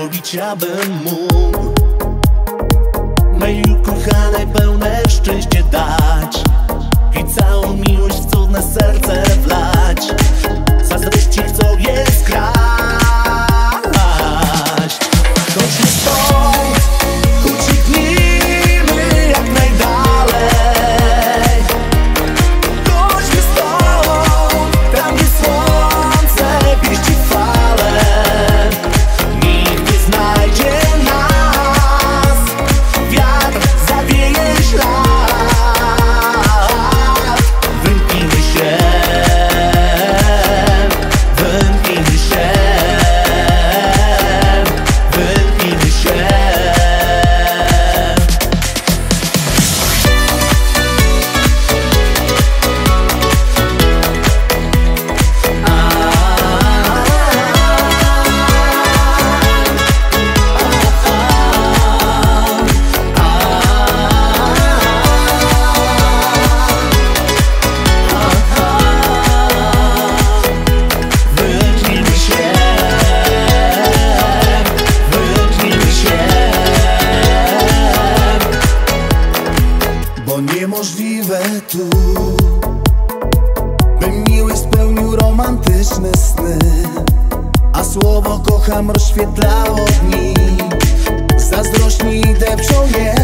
zrobić abym mógł. Mej ukochanej pełne szczęście dać. I całą miłość tu miły spełnił romantyczne sny. A słowo kocham rozświetlało dni Zazdrośni depczą je